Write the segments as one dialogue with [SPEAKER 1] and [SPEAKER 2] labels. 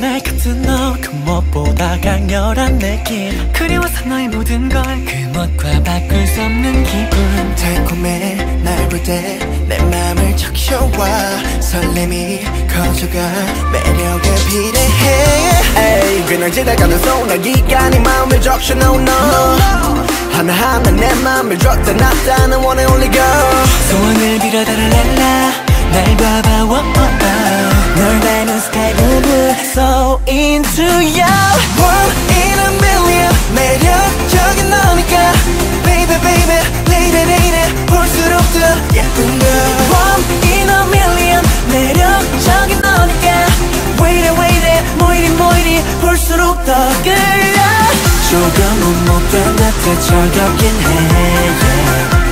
[SPEAKER 1] 모든 너그 무엇보다 강렬한 느낌
[SPEAKER 2] 그리워서 너의 모든
[SPEAKER 1] 걸그 무엇과 바꿀 수 없는 기분.
[SPEAKER 3] 달콤해 날 볼 때 내 맘을 적셔와 설렘이 커져가 매력에 비례해. 에이 그냥 지나가는 소나기가 네 마음을 적셔 no no. 하나하나 내 맘을 줬다 놨다 는 one and only girl
[SPEAKER 1] 소원을 빌어 달랄랄라. 날 봐봐 So into you
[SPEAKER 3] One in a million 매력적인 너니까 Baby baby lady lady 볼수록 더 예쁜 girl
[SPEAKER 1] One in a million 매력적인 너니까 Wait it wait it 모이리 모이리 볼수록 더 끌려 조금은 못된 듯해 철겹긴 해.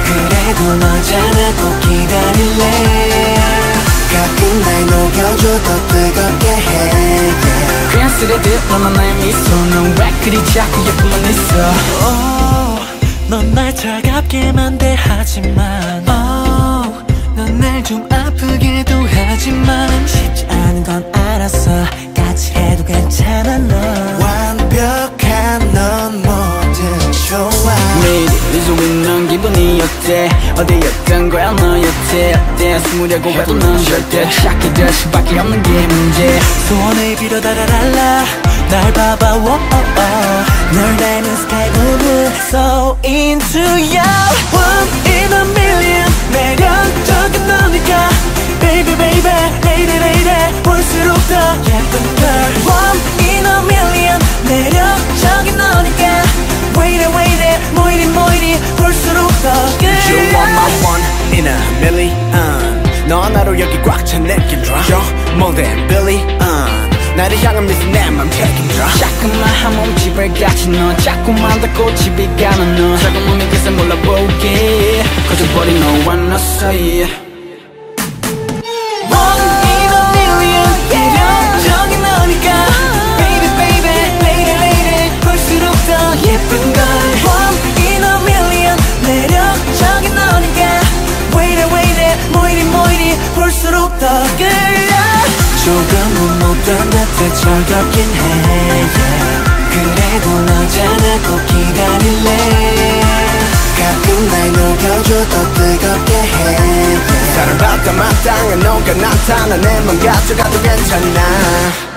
[SPEAKER 1] 그래도 너잖아 꼭 기다릴래
[SPEAKER 3] 가끔 날 녹여줘 더
[SPEAKER 2] 쓰레듯 너만 나의 미소는 왜 그리 자꾸 예쁘만 있어?
[SPEAKER 1] oh, 넌날 차갑게만 대하지만 oh, 넌날 좀 아
[SPEAKER 2] 어때? 어디였던 거야? 너 여태 어때? 숨으려고 해도 넌 절대 찾게 될 수밖에 없는 게 문제.
[SPEAKER 1] 소원을 빌어 달아랄라. 날 봐봐. 널 닮은 blue So into you
[SPEAKER 3] You are my one in a million. 너 하나로 여기 꽉 찬 느낌 들어 You're more than billion. 나를 향한 미소 내맘 책임져.
[SPEAKER 2] 자꾸만 한 몸집을 가진 너 자꾸만 더 꽃집이 가는 너. 작은 몸이 그새 몰라볼게 커져버린 너와 너 사이에
[SPEAKER 1] 못된 듯해 철겹긴 해. 그래도 너잖아 꼭 기다릴래.
[SPEAKER 3] 가끔 날 녹여줘 더 뜨겁게 해. 사랑받다 마땅한 너가 나타나. 내맘 가져가도 괜찮아